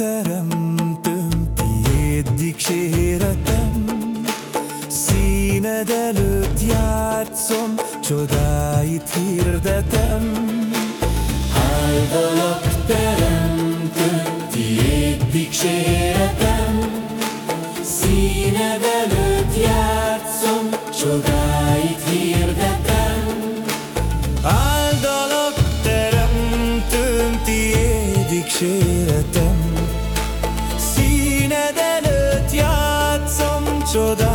teremtőm, tiéd dicséretem. Színed előtt játszom, csodáit hirdetem. Áldalak teremtőm, tiéd dicséretem. Színed előtt játszom, csodáit hirdetem. Áldalak teremtőm, tiéd dicséretem. so that